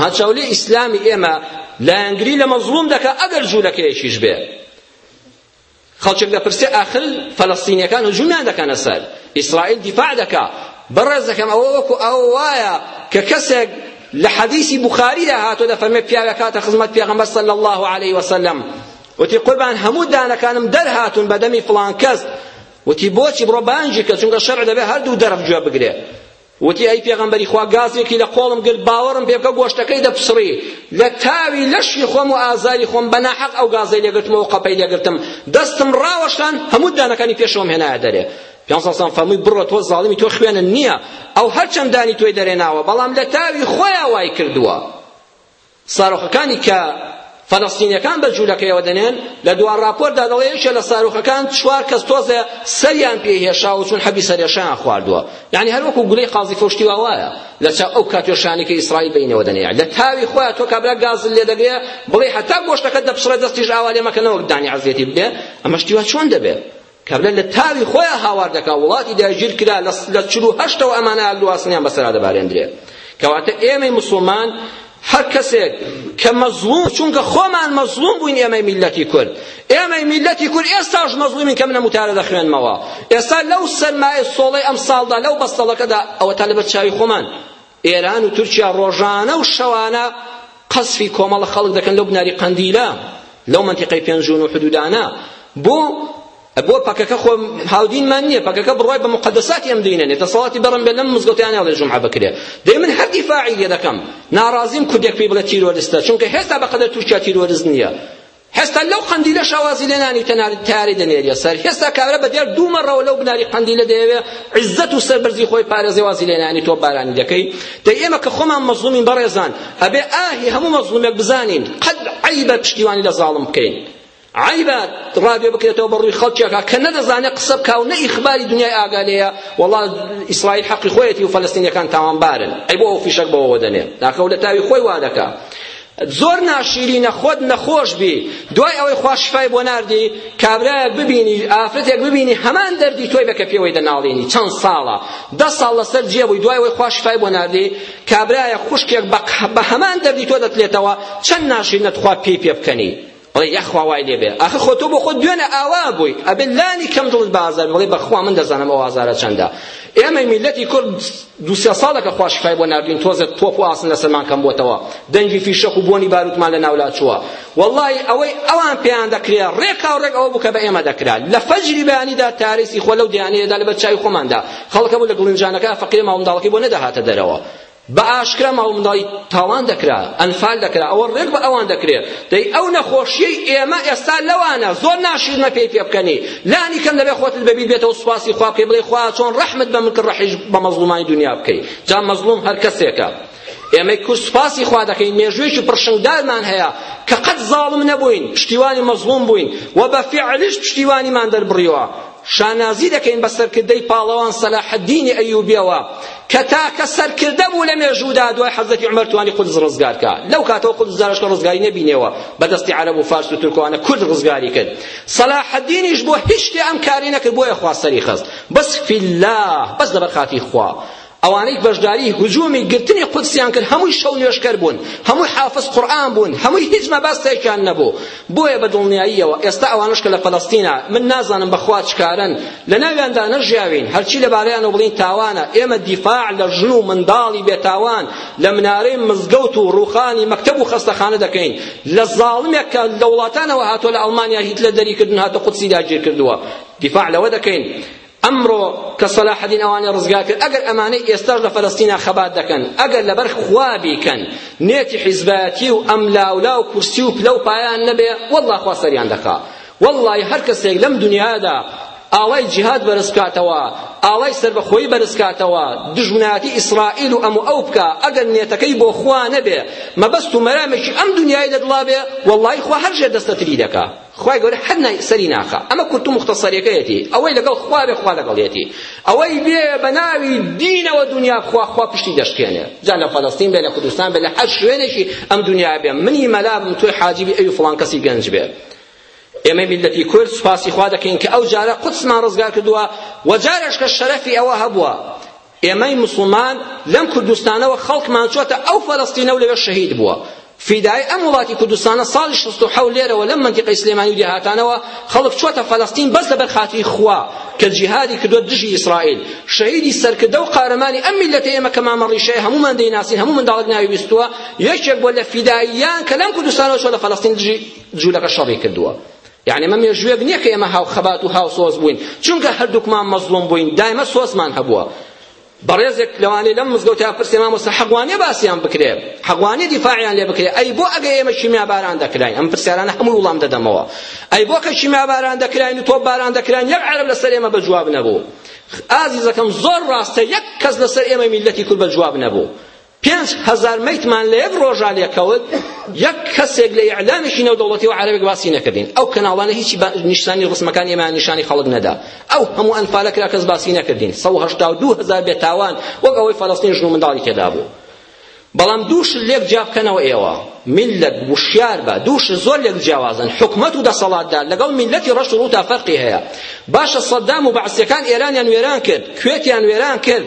ها چاولێ ئیسلامی ئێمە لایەنگری لە مەزڵوم دەکا ئەگەر جوولەکەیەکیش بێ خەڵکێک دەپرسێ ئاخر فەلەستینیەکان هجومیان دەکەنە سەر ئیسرائیل دیفاع دەکا بەڕێز دەکەم ئەوە وەکو ئەو وایە کە کەسێک لە حەدیسی بوخاریدا هاتۆ دەفەرمێ پیاوێک هاتە خزمەت پێغەمبەر صلی الله علیه وسلم وتی قوربان هەموو دانەکانم دەرهاتون بە دەمی فڵان کەس وتی بۆچی بڕۆ بانگی کە چونکە شەرع دەبێ هەردوو دەرف گوێ بگرێ وتی، ئەی پێغەمبەری خوا گازێکی لە قۆڵم گرت باوەڕم پێ بکە گۆشتەکەی دەپچڕی لە تاوی لەشی خۆم و ئازاری خۆم بە ناحەق ئەو گازەی لێ گرتمەوە و قەپەی لێ گرتم دەستم ڕاوەشان هەموو دانەکانی پێشەوەم هێنایە دەرێ پیان ساسان فەرمووی بڕە تۆ زاڵمی تۆ خوێنە نییە ئەو هەرچەندانی تۆی دەرێناوە بەڵام لە تاوی خۆیان وای کردووە ساروخەکانی کە فەلەستینیەکان بە جولەکەیەوە دەنێن لە دوا راپۆرتدا دەڵێ یەکێ لە ساروخەکان چوار کەس تۆزێ سەریان پێ هێشاوە چون حەبی سەرێشەیان خواردووە یعنی هەر وەکو گولەی قازی فۆشتی واوایە لە چا ئەو کاتێشانی کە ئیسرائیل بینەوە دەنێ لە تاوی خۆیان تۆ کابرا گاز لێ دەگرێ بڵێ هەتا گۆشتەکە دەپسڕێ دەستیش ئاوا لێ مەکەنەوە دانی عەزێتی بێ ئەمە شتیوا چۆن دەبێ کابرا لە تاوی خۆیان هاوار دەکا وڵاتی داگیر کرا لە چل و هەشتەوە ئەمانە هەر لواسنیان بەسەرا دەبارێندرێ کەواتە ئێمەی مسلمان هەر کەسێک کە مەزڵوم چونکە خۆمان مەزڵوم بووین ئێمەی میلەتی کورد ئێمەی میلەتی کورد ئێستاش مەزڵومین کە منە متارە دەخوێنمەوە ئێستا لەو سەرمایە سۆڵەی ئەم ساڵدا لەو بەستەڵەکەدا ئەوە تا لەبەر چاوی خۆمان ئێران و تورکیا ڕۆژانە و شەوانە قەسفی کۆمەڵە خەڵک دەکەن لەو بناری قەندیلە لەو منتیقەی پێنج و نۆ حدودانە بۆ بۆ پەکەکە خۆ هاودینمان نییە پەکەکە بڕوای بە مقدساتی ئەم دینە نیە دەسەڵاتی بەڕم بێ لەم مزگەوتیان هەڵێ جمعە بکرێ دەی من هەر دیفاعی لێ دەکەم ناڕازیم کوردێک پێی بڵێ تیرۆرستە چونکە هێستا بەقەدەر تورکیا تیرۆرست نییە هێستا لەو قەندیلە شاوازی لێ نانیوتە ناری تارەی دەنێریە سەر هێستا کابرا بە دیار دوو مەڕەوە لەو بناری قەندیلە دەیەوێ عزت و سەربەرزی خۆی پارێزێ وازی لێ نانی تۆ بارانی دەکەی دەی ئێمە کە خۆمان مەزڵومین بەڕێزان ئەبێ ئاهی هەموو مەزڵومێک بزانین قەد عەیبە پشتیوانی لە زاڵم بکەین عیبە ڕادیۆ بکرێتەوە بە ڕووی خەڵکێکا کە نەدەزانێت قسە بکا و نە ئیخباری دنیای ئاگالەیە وەڵا ئیسرائیل حەقی خۆیەتی و فەلەستینیەکان تاوانبارن ئەی بۆ ئەو فیشەک بەوەوە دەنێ ناکەو لە تاوی خۆی وا دەکا زۆر ناشیرینە خۆت نەخۆش بی دوای ئەوەی خوا شیفای بۆ ناردی کابرایەک ببینی ئافرەتێک ببینی هەمان دەردی تۆی بە کە پێوەی دەناڵێنی چەند ساڵە دە ساڵ لەسەر جێ بووی دوای ئەوەی خوا شیفای بۆ ناردی کابرایە خوشکێک بە هەمان دەردی تۆ دەتلێتەوە چەند ناشیرینە تخوا پێی پێ بکەنی بڵێ یاخوا وای لێ بێ ئاخە خۆ تۆ بۆ خۆت دوێنە ئاوا بوویت ئەبێ لانی کەم دڵت بە ئازار بڵێ بەخوا من دەزانم ئەو ئازارە چەندە ئێمە میلەتی کورد دو سێ ساڵەکە خوا شفای بۆ ناردوین تۆزێ تۆپ و ئاسن لەسەرمان کەم بۆتەوە دەنگی فیشەک و بۆنی باروتمان لە ناولا چووە وەڵڵاهی ئەوەی ئەوان پێیان دەکرێ ڕێکا و ڕێک ئەوە بوو کە بە ئێمە دەکرا لە فەجری بەیانیدا تاریسی خۆ لەو دەیانەیەدا لەبەر چاوی خۆماندا خەڵکە بوو لە گڵنجانەکە فەقیر ماوەنداڵەکەی بۆ نەدەهاتە دەرەوە بە ئاشکرا ماڵ منداڵی تاڵان دەکرا ئەنفال دەکرا ئەوە ڕێک بە ئەوان دەکرێ دەی ئەو نەخۆشیەی ئێمە ئێستا لەوانە زۆر ناشیرنە پێی پێ بکەنی لانی کەم دەبێ خۆتت بەبیر بێتەوە سوپاسی خوا بکەی بڵێ خوا چۆن ڕەحمت بە من کرد ڕەحیش بە مەزڵومانی دنیا بکەی جا مەزڵوم هەر کەسێکە ئێمەی کورد سوپاسی خوا دەکەین مێژوویەکی پڕشنگدارمان هەیە کە قەت زاڵم نەبووین پشتیوانی مەزڵوم بووین و بە فیعلیش پشتیوانیمان دەربڕیوە شانازی دەکەین بە سەرکردەی پاڵەوان سەلاحەدینی ئەیوبیەوە کە تاکە سەرکردە بوو لە مێژوودا دوای حەزرەتی عومەر توانی قودس ڕزگار کا لەو کاتەوە قودس زارەشکە ڕزگاری نەبینێەوە بە دەستی عەرەب و فارس و تورکوانە کورد ڕزگاری کرد سەلاحەدینیش بۆ هیچ شتێ ئەم کاری نەکرد بۆیە خوا سەری خەست بەس فی الله بەس لەبەر خاتی خوا ئەوانەی بەشداری هجومی گرتنی قودسیان کرد هەمووی شەو نوێژکەر بوون هەمووی حافظ قورئان بوون هەمووی هیچ مەبەستێکیان نەبوو بۆیە بە دڵنیاییەوە ئێستا ئەوانەش کە لە فەلەستینە من نازانم بەخوا چ کارەن لە ناویاندا نەژیاوین هەرچی لەبارەیانەوە بڵین تاوانە ئێمە دیفاع لە ژن و منداڵی بێتاوان لە منارەی مزگەوت و ڕووخانی مەکتەب و خەستەخانە دەکەین لە زاڵمێک کە لە وڵاتانەوە هاتووە لە ئەڵمانیا هیتلەر دەریکردن هاتە قودسی داگیر کردووە دیفاع لەوە دەکەین ئەمڕۆ کە سەلاحەدین ئەوانەی ڕزگار کرد ئەگەر ئەمانەی ئێستاش لە فەلەستینا خەبات دەکەن ئەگەر لەبەر خوا بیکەن نێتی حیزبایەتی و ئەم لاولا و کورسی و پلە و پایان نەبێ واللە خوا سەریان دەکا واللە هەر کەسێک لەم دنیادا ئاڵای جیهاد بەرز بکاتەوە ئاڵای سربەخۆیی بەرز بکاتەوە دژمنایەتی ئیسرائیل و ئەم و ئەو بکە ئەگەر نێتەکەی بۆ خوا نەبێ مەبەست و مەرامێکی ئەم دنیای لەدڵا بێ واللە خوا هەر ژێر دەستەتری دەکا خوای گەورە حەد نای سەری ناخا ئەمە کورت و مختصریەکەیەتی ئەوەی لەگەڵ خوا بێ خوا لەگەڵیەتی ئەوەی بێ بە ناوی دینەوە دنیا بخوا خوا پشتی دەشکێنێ جا لە فەلەستین بێ لە کوردستان بێ لە هەر شوێنێکی ئەم دنیا بێ منی مەلا بم تۆی حاجی بی ئەوی فڵان کەسی گەنج بێ ئێمە میلەتی کورد سوپاسی خوا دەکەین کە ئەو جارە قودسمان ڕزگار کردووە و جارێش کە شەرەفی ئەوە هەبووە ئێمەی موسڵمان لەم کوردستانەوە خەڵکمان چۆتە ئەو فەلەستینە و لەوێ شەهید بووە فیدای ئەم وڵاتی کوردستانە ساڵی 67 لێرەوە لەم منتیقەی سلێمانی و دێهاتانەوە خەڵک چۆتە فەلەستین بەس لەبەر خاتری خوا کە جیهادی کردوە دژی ئیسرائیل شەهیدی سەرکردە و قارەمانی ئەم میلەتە ئێمە کە مامە ڕیشەیە هەموومان دەیناسین هەموو منداڵێک ناوی بیستووە یەکێک بۆ لە فیداییان کە لەم کوردستانەوە چۆ لە فەلەستین دژی جوولەکە شەڕی کردووە یانی ئەمە مێژووێک نییە کە ئێمە هاو خەبات و هاو سۆز بووین چونکە هەردووکمان مەزڵوم بووین دایمە سۆزمان هەبووە بەڕێزێک لەوانەیە لەم مزگەوتە پرسێ مامۆستا حەقوانێ باسیان بکرێ حەقوانێ دیفاعیان لێ بکرێ ئەی بۆ ئەگە ئێمە شیمیاباران دەکراین ئەم پرسیارانە هەموو وڵام دەدەمەوە ئەی بۆ کە شیمیاباران دەکراین و تۆپ باران دەکراین یەک عەرەب لەسەر ئێمە بە جواب نەبوو ئازیزەکەم زۆر ڕاستە یەک کەس لەسەر ئێمە میلەتی کورد بە جواب نەبوو پێنج هەزار مەیتمان لە یەک ڕۆژا لێکەوت یەک کەسێک لە ئیعلامێکی نێودەوڵەتی و عەرەبێک باسی نەکردین ئەو کەناڵانە هیچی نیشتانی ڕسمەکان ئێمە نیشانی خەڵک نەدا ئەو هەموو ئەنفالە کرا کەس باسی نەکردین سەد و هەشتا و دوو هەزار بێتاوان وەک ئەوەی فەلەستین ژن و منداڵی تێدا بوو بەڵام دووش لێک جیا بکەنەوە ئێوە ملت وشیار بە دووش زۆر لێک جیاوازن حکومت و دەسەڵاتدا لەگەڵ ملتی ڕەش و ڕووتا فەرقی هەیە باشە سەدام و بەعسیەکان ئێرانیان وێران کرد کوێتیان وێران کرد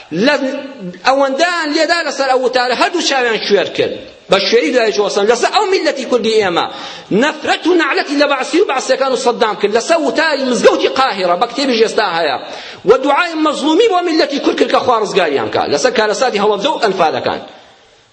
لە ئەوەندەیان لێدا لەسەر ئەو وتارە هەردوو چاویان کوێر کرد بە کوێری دوای جۆسن لەسەر ئەو میلەتی کوردی ئێمە نەفرەت و نەعلەتی لە بەعسی و بەعسیەکان و سەددام کرد لەسەر وتاری مزگەوتی قاهیڕە بە کتێبی ژێستا هەیە و دوعای مەزڵومی بۆ میلەتی کورد کرد کە خوا ڕزگاریان کا لەسەر کارەساتی هەڵەبجە و ئەنفالەکان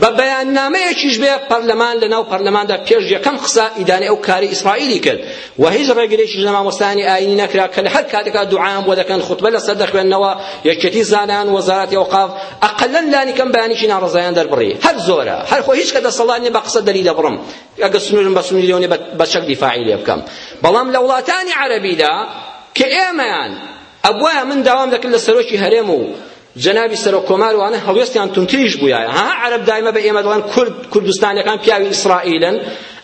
بە بەیاننامەیەکیش بێ پەرلەمان لەناو پەرلەماندا پێش یەکەم قسە ئیدانەی ئەو کاری ئیسرائیلی کرد و هیچ ڕێگرێکیش لە مامۆستایانی ئاینی نەکرا کە لە هەر کاتێکا دوعایان بۆ دەکەن خوتبە لەسەر دەخوێننەوە یەکێتی زانایان وەزارەتی ئەوقاف ئەقەلەن لانیکەم بەیانیکی ناڕەزایان دەربڕی هەر زۆرە هەر خۆ هیچ کە دەسەڵات نیە بە قسە دەری دەبڕم ئەگەر سنوورم بە سنووری لەونێ بە چەک دیفاعی لێ بکەم بەڵام لە وڵاتانی عەرەبیدا کە ئێمەیان ئەبوایە من داوام دەکرد لە سەرۆکی هەرێم و جەنابی سەرۆک کۆمار وانە هەڵوێستیان تونتریش بوویایە ها عەرەب دایمە بە ئێمە دەڵێن کورد کوردستانیەکان پیاوی ئیسرائیلن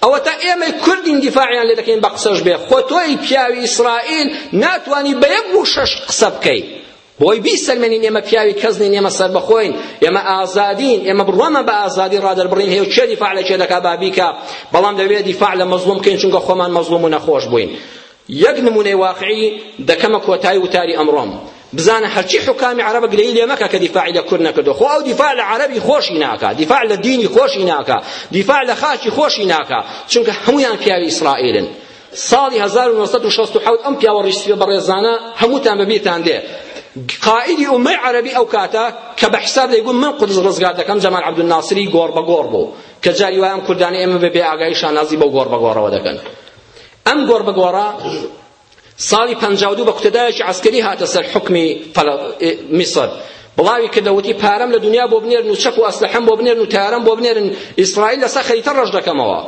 ئەوە تا ئێمەی کوردین دیفاعیان لێ دەکەین بە قسەش بێ خۆ تۆی پیاوی ئیسرائیل ناتوانی بە یەک بوو شەش قسە بکەی بۆی بیسەلمێنین ئێمە پیاوی کەس نین ئێمە سەربەخۆین ئێمە ئازادین ئێمە بڕوامە بە ئازادی ڕادەربڕین هەیە کێ دیفاع لە کێ دەکا بابیکە بەڵام دەبێت دیفاع لە مەزڵوم بکەین چونکە خۆمان مەزڵوم و نەخۆش بووین یەک نمونەی واقعی دەکەمە کۆتای وتاری ئەمڕۆم بزانە هەرچی حکامی عەرەبە گلەیی لێ مەکە کە دیفاعی لە کورد نەکردو خۆ ئەو دیفاع لە عەرەبی خۆشی ناکا دیفاع لە دینی خۆشی ناکا دیفاع لە خاکی خۆشی ناکا چونکە هەمویان پیاوی ئیسرائیلن ساڵی 1967 ئەم پیاوە ڕیشتیە بەڕێزانە هەمووتان بەبیرتان دێ قائدی ئومەی عەرەبی ئەو کاتە کە بە حساب دەیگوت من قودس ڕزگار دەکەم جەمال عەبدولناسری گۆڕ بە گۆڕ بوو کە جاری وایان کوردانی ئێمە بە بێ ئاگایی شانازی بەو گۆڕ بە گۆڕەوە دەکەن ئەم گۆڕبەگۆڕە ساڵی پەنجا و دوو بە کوتەدایەکی عەسکەری هاتە سەر حکمی میسر بڵاوی کردە وتی پارەم لە دنیا بۆ بنێرن و چەک و ئەسلحەم بۆ بنێرن و تارم بۆ بنێرن ئیسرائیل لەسەر خەریتە ڕەش دەکەمەوە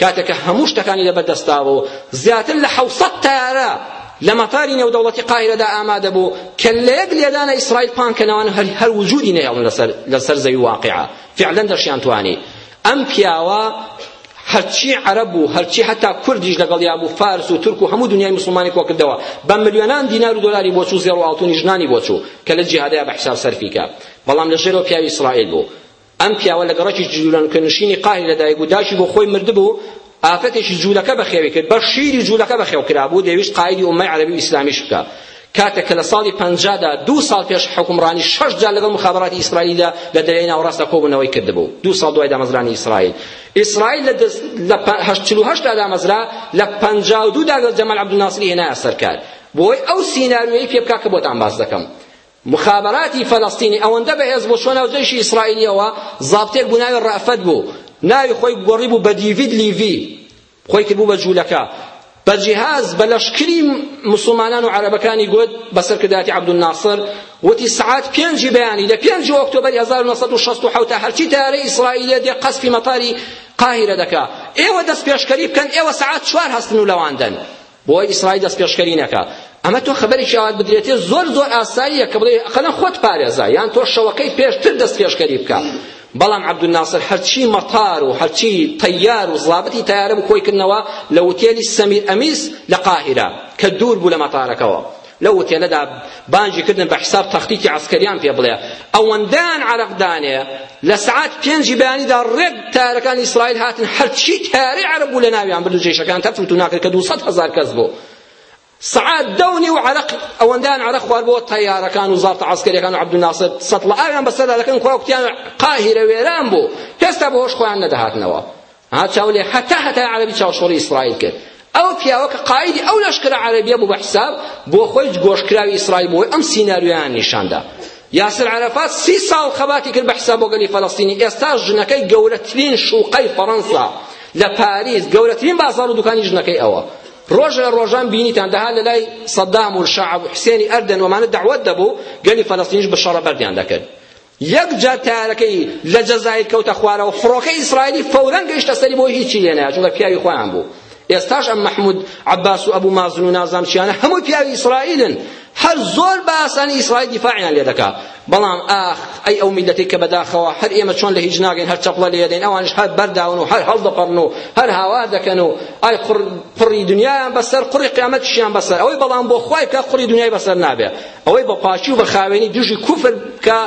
کاتێکە هەموو شتەکانی لەبەر دەستاوە و زیاتر لە حەوسەد تارە لە مەتاری نێودەوڵەتی قاهرەدا ئامادە بوو کە لە یەک لێدانە ئیسرائیل پانکەنەوەن هەر وجودی نەیەڵن لەسەر زەوی واقعە فعلا دەشیان توانی ئەم پیاوە هەرچی عەرەب و هەرچی هەتا کوردیش لەگەڵیا بوو فارس و تورک و هەموو دنیای مسلمانی کۆ کردەوە بە ملیۆنان دینار و دۆلاری بۆ چوو زێڕ و ئاڵتونی ژنانی بۆ چوو کە لە جیهادەیە بە حساب سەرفی کە بەڵام لە ژێرەوە پیاوی ئیسرائیل بوو ئەم پیاوە لە گەڕەکی جولان کە نشینی قاهی لەدایک و داشی بۆ خۆی مردبوو ئافرەتێکی جوولەکە بەخێوی کرد، بەشیری جوولەکە بەخێو کرابوو، دەیویست قائیدی ئوممەی عەرەبی و ئیسلامیش بکا. کاتێک کە لە ساڵی پەنجا دا دوو ساڵ پێش حوکمڕانی شەش جار لەگەڵ موخابەڕاتی ئیسرائیلدا لە دەریای ناوەڕاستدا کۆبوونەوەی کردبوو دوو ساڵ دوای دامەزرانی ئیسرائیل ئیسرائیل لە دەست لە چل و هەشت دا دامەزرا لە پەنجا و دوو دا جەمال عەبدولناسری هێنایە سەرکار بۆی ئەو سیناریۆیی پێ بکا کە بۆتان باس دەکەم مخابراتی فەلەستینی ئەوەندە بەهێز بوو چوە ناو جەیشی ئیسرائیلیەوە زابتێک بوو ناوی ڕەئفەت بوو ناوی خۆی گۆڕی بوو بە دیڤید لیڤی خۆی کردبوو بە جوولەکە بە جیهاز بە لەشکری مسلمانان و عەرەبەکانی گوت بە سەرکردایەتی عەبدولناسر وتی سعات پێنجی بەیانی لە پێنجی ئۆکتۆبەری 1967 تا هەرچی تارە ئیسرائیلیە دێ قەسفی مەتاری قاهیرە دەکا ئێوە دەست پێشکەری بکەن ئێوە سعات چوار هەستن و لەواندەن بۆ ئیسرائیل دەستپێشکەری نەکا. ئەمە تۆ خەبەرێکی ئاوات بدرێتێ زۆر زۆر ئاساییە کە بڵێ ئەقەلا خۆت پارێزە یان تۆ شەوەکەی پێشتر دەستپێشکەری بکە. بەڵام عەبدولناسر هەرچی مەتار و هەرچی تەیار و زابتی تەیارە بوو کۆی کردنەوە لە وتێلی سەمیر ئەمیس لە قاهیرە کە دوور بوو لە مەتارەکەوە. لەو ئوتێلەدا بانگی کردن بە حیساب تەخطیتی عەسکەریان پێ بڵێ ئەوەندەیان عەرەق دانێ لە سەعات پێنجی بەیانیدا ڕێک تارەکانی ئیسرائیل هاتن هەرچی تارەی عەرەب بوو لە ناویان برد و جێشەکان تەرف و توناکرد کە دوو سەد هەزار کەس بوو سەعات دە و نیو عەرەق ئەوەندەیان عەرەق خوارد بۆ تەیارەکان و زابتە عەسکەریەکان و عەبدولناسر سەتڵە ئاویان بەسەردا دەکەن کوا کوتیان قاهیرە وێران بوو هێستا بەهۆش خۆیان نەدەهاتنەوە ها چاو لێ هەتا هەتای عەرەبی چاوشۆڕی ئیسرائیل کرد ئەو پیاوە کە قائیدی ئەو لەشکرە عەرەبیە بوو بە حساب بۆ خۆی گۆشکراوی ئیسرائیل بۆی ئەم سیناریۆیان نیشاندا یاسر عەرەفات سی ساڵ خەباتی کرد بە حساب بۆ گەلی فەلەستینی ئێستا ژنەکەی گەورەترین شوقەی فەڕەنسا لە پاریس گەورەترین بازار و دوکانی ژنەکەی ئەوە ڕۆژ لە ڕۆژان بینیتان دەها لە لای سەدام و شەعب حسێنی ئەردەن وەمانە دەعوەت دەبوو گەلی فەلەستینیش بە شەڕە بەردیان دەکرد یەک جار تەیارەکەی لە جەزائیر کەوتە خوارەوە فڕۆکەی ئیسرائیلی فەورەن گەیشتە سەری بۆی هیچی لێ نەیە چونکە پیاوی خۆیان بوو ئێستاش ئەم مەحمود عەباس و ئەبو مازن و نازام چیانە هەمووی پیاوی ئیسرائیلن هەر زۆر بە ئاسانی ئیسرائیل دیفاعیان لێ دەکا بەڵام ئاخ ئەی ئەو میلەتەی کە بەداخەوە هەر ئێمە چۆن لە هیچ ناگەین هەر چەپڵە لێ دەین ئەوانش هەر بەرداون و هەر هەڵدەپەڕن و هەر هاوار دەکەن و ئای قڕی دنیایان بەسەر قڕی قیامەتیشیان بەسەر ئەوەی بەڵام بۆ خوای بکە قڕی دنیای بەسەر نابێ ئەوەی بە پاکی و بە خاوێنی دژی کوفر بکە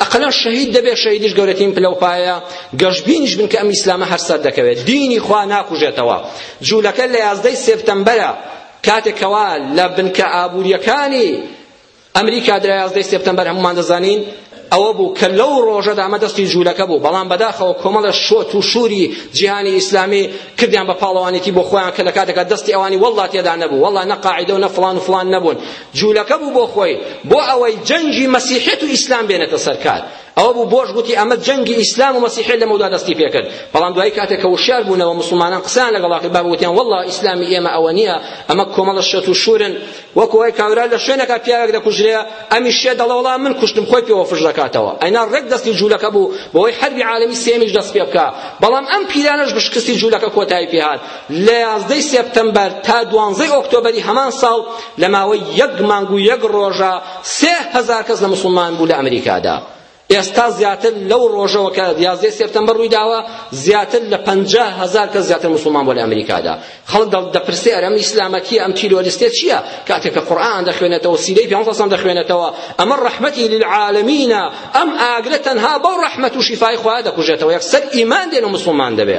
ئەقلەن شەهید دەبێت شەهیدیش گەورەترین پلە و پایە گەشبینیش بن کە ئەم ئیسلامە هەر سەر دەکەوێت دینی خوا ناکوژێتەوە جوولەکە لە یازدەی سێپتەمبەرە کاتێکەوە لە بنکە ئابووریەکانی ئەمریکا درا یازدەی سێپتەمبەر هەمومان دەزانین ئەوە بوو کە لەو ڕۆژەدا ئەمە دەستی جوولەکە بوو بەڵام بەداخەوە کۆمەڵە شۆت و شووری جیهانی ئیسلامی کردیان بە پاڵەوانێتی بۆ خۆیان کە لە کاتێکا دەستی ئەوانی وەڵڵا تێدا نەبوو وەڵڵا نە قاعیدە و نە فڵان و فڵان نەبوون جوولەکە بوو بۆ خۆی بۆ ئەوەی جەنگی مەسیحێت و ئیسلام بێنێتە سەرکار ئەوە بوو بۆش گوتی ئەمە جەنگی ئیسلام و مەسیحێت لەمەودا دەستی پێکرد بەڵام دوای کاتێک کە وشیار بوونەوە مسلمانان قسەیان لەگەڵا کرد با بوتیان وەڵڵا ئیسلامی ئێمە ئەوە نییە ئەمە کۆمەڵە شەت و شورن وەکو ئەوەی کابرا لە شوێنەکە پیاوێک دەکوژرێ ئەمیش شێ دەڵێ وەڵا من کوشتم خۆی پێوە فش دەکاتەوە ئەینا ڕێک دەستی جوولەکە بوو بەوەی حەربی عالەمی سێمیش دەست پێ بکا بەڵام ئەم پیرانەش بشکستی جوولەکە کۆتایی پێهات لە یازدەی سێپتەمبەر تا دوانزەی ئۆکتۆبەری هەمان ساڵ لە ماوەی یەک مانگ و یەک ڕۆژە سێ هەزار کەس لە مسوڵمان بوو لە ئەمریکادا ئێستا زیاتر لەو ڕۆژەوە کە یازدەی سێپتەمبەر ڕووی داوە زیاتر لە پەنجا هەزار کەس زیاتر موسڵمان بۆ لە ئەمریکادا خەڵک دەڵ دەپرسێ ئەرەم ئیسلامە کیە ئەم تیرۆریستە چییە کاتێک کە قورئان دەخوێنێتەوە سیرەی پێغەمبەر صلی دەخوێنێتەوە ئەمە ڕەحمەتی للعالمینە ئەم ئاگرە تەنها بەو ڕەحمەت و شیفای خوا دەکوژێتەوە یەکسەر ئیمان دێن و موسڵمان دەبێ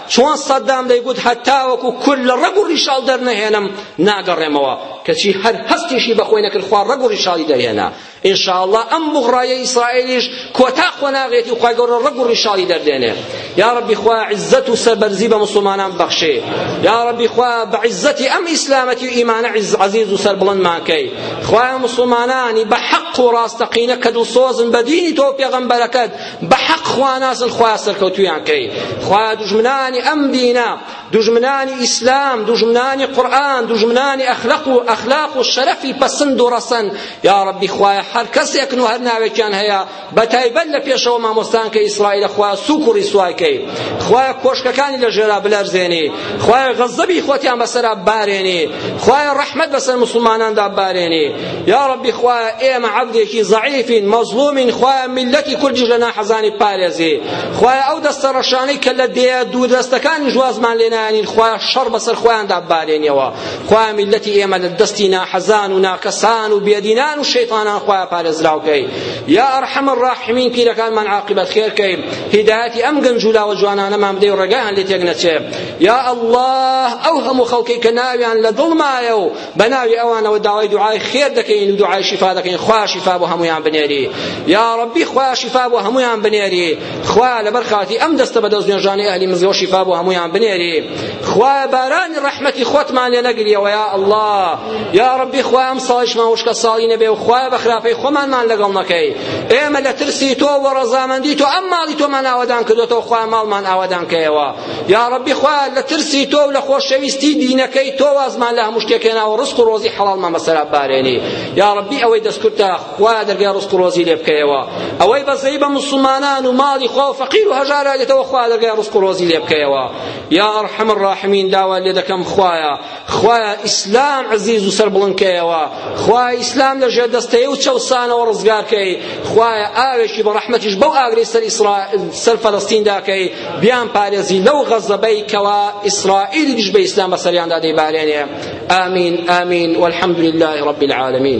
چۆن سەدام دەیگوت هەتاوەکو کورد لە ڕەگ و ڕیشاڵ دەرنەهێنم ناگەڕێمەوە کەچی هەر هەستیشی بە خۆی نەکرد خوا ڕەگ و ڕیشاڵی دەرهێنا ان شاء اللە ئەم بوغڕایە ئیسرائیلیش کۆتا قۆناغێتی خوای گەورە ڕەگ و ڕیشاڵی دەردێنێ یا ربی خوا عزت و سەربەرزی بە مسلمانان بەخشێ یا ربی خوا بە عزتی ئەم ئیسلامەتی و ئیمانە عزیز و سەربڵندمان کەی خوایە مسلمانانی بە حەق و ڕاستەقینە کە دڵسۆزن بە دینی تۆ پێغەمبەرەکەت بەحەق خواناسن خوایە سەرکەوتویان کەی خوایە دوژمنانی ئەم دینە دوژمنانی ئیسلام دوژمنانی قورئان دوژمنانی ئەخلەق و ئەخلاق و شەرەفی پەسند و ڕەسەن یا ڕەبی خوایە هەر کەسێکن و هەر ناوێکیان هەیە بە تایبەت لە پێشەوە مامۆستان کە ئیسرائیلە خوایە سوک و ڕیسوای کەی خوایە کۆشکەکانی لە ژێرا بلەرزێنی خوایە غەزەبی خۆتیان بەسەرا بارێنی خوایە ڕەحمەت بەسەر مسلماناندا بارێنی یاڕەبی خوایە ئێمە عەبدێکی زەعیفین مەزڵومین خوایە میللەتی کوردیش لە ناحەزانی پارێزی خوایە ئەو دەستە ڕەشانەی کە لە دێ دوو دەستەکانی جوازمان لێنانین خوایە شەڕ بەسەر خۆیاندا بارێنیەوە خوایە میللەتی ئێمە لە دەستی ناحەزان و ناکەسان و بێدینان و شەیتانان خوایە پارێزراوکەی یا ئەرحەم الراحمین پیرەکانمان عاقبەت خێرکەی هیدایەتی ئەم گەنج و لاوە جوانانەمان بدەی و ڕێگایان لێ تێک نەچێ یا ئەڵڵاه ئەو هەموو خەڵکەی کە ناویان لە دڵمایە و بەناوی ئەوانەوە داوای دوعای خێر دەکەین و دوعای شیفا دەکەین خوا شیفا بۆ هەمویان بنێری یا ربی خوا شیفا بۆ هەمویان بنێری خوا لەبەر خاتی ئەم دەستە بە دەست نوێژانی ئەهلی مزگەوت شیفا بۆ هەمویان بنێری خوا بارانی ڕەحمەتی خۆتمان لێ نەگریەوە یا الله یا ربی خوا ئەم ساڵیشمان وشکە ساڵی نەبێ و خوا بە خراپەی خۆمانمان لەگەڵ نەکەی ئێمە لە ترسی تۆ و ڕەزامەندی تۆ ئەم ماڵی تۆمان ئاوادان کردوەوە خوا ماڵمان ئاوادان کەیەوە یا ڕەبی خوایە لە ترسی تۆ و لە خۆشەویستی دینەکەی تۆ وازمان لە هەموو شتێک هێناوە ڕزق و ڕۆزی حەڵاڵمان بەسەرا بارێنی یا ڕەبی ئەوەی دەستکردە خوایە دەرگای ڕزق و ڕۆزی لێ بکەیەوە ئەوەی بەزەی بە موسڵمانان و ماڵی خۆ و فەقیر و هەژارا دێتەوە خوایە دەرگای ڕزق و ڕۆزی لێ بکەیەوە یا ئەرحەم الراحمین داوا لێ دەکەم خوایە خوایە ئیسلام عزیز و سەربڵند کەیەوە خوایە ئیسلام لە ژێر دەستەی و چەوسانەوە ڕزگار کەی خوایە ئاوێکی بە ڕەحمەتیش بەو ئاگری سەر ئیسرائیل سەر فەلەستین داکەی بیان پارێزی لەو غەزەبەی کەوا ئیسرائیلی دژ بە ئیسلام بەسەریاندا دەیبارێنێ آمین آمین والحمد لله رب العالمین